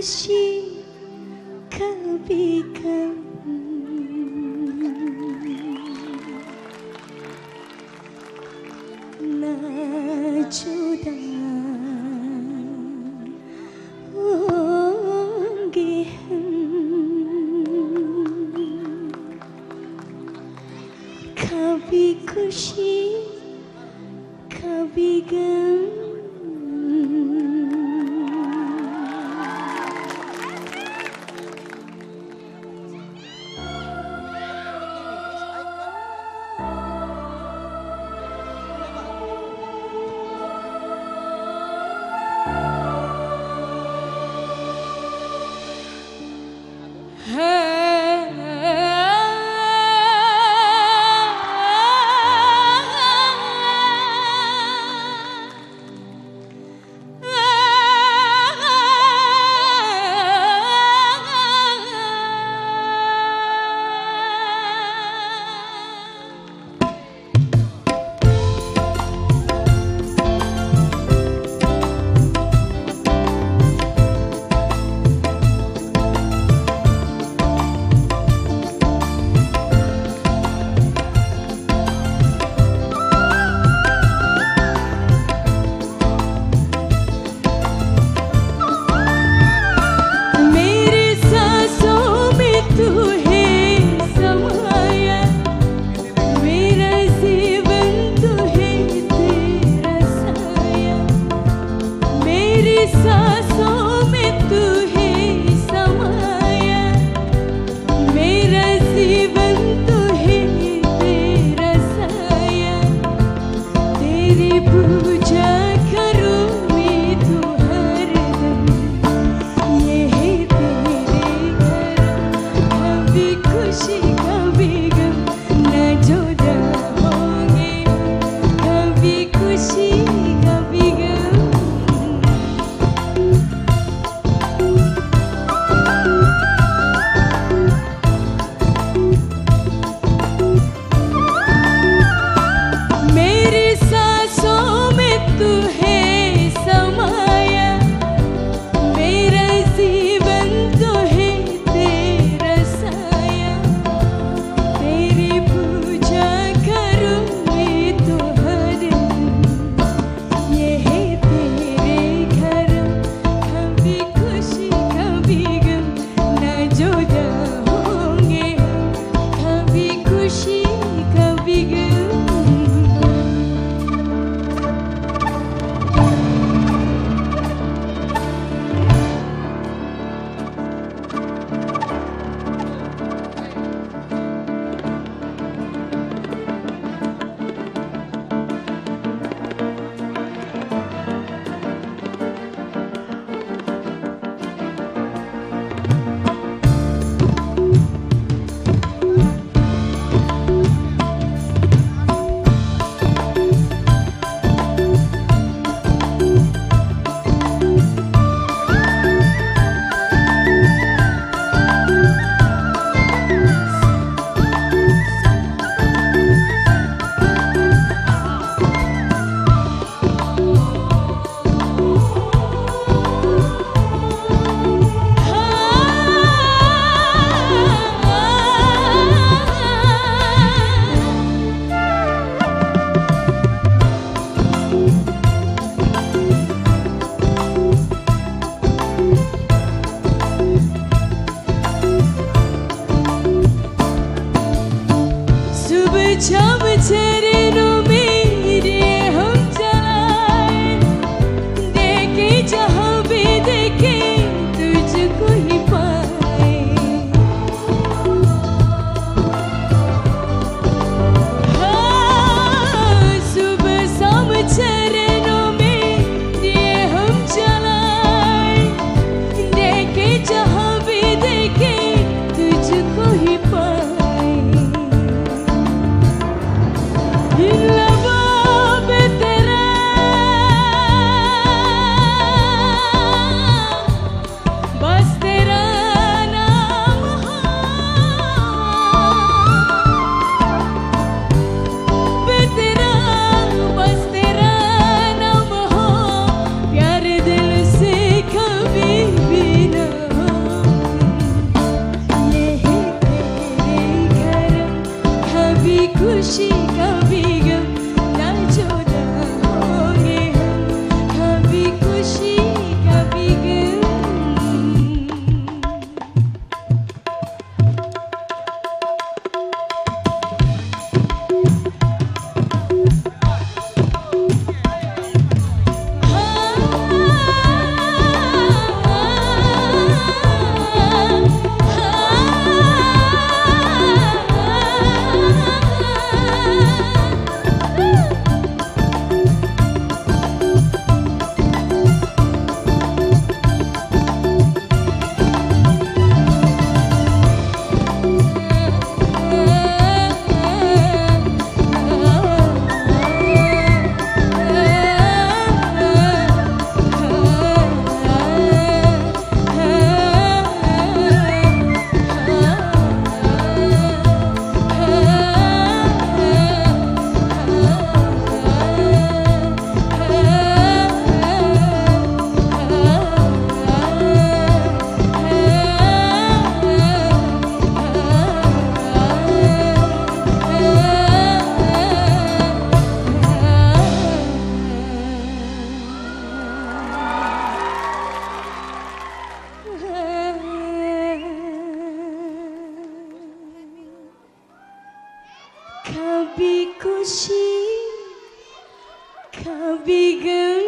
చూసి కనుపీక నా చూదా खुशी खुशी कभी खुशी कभी गम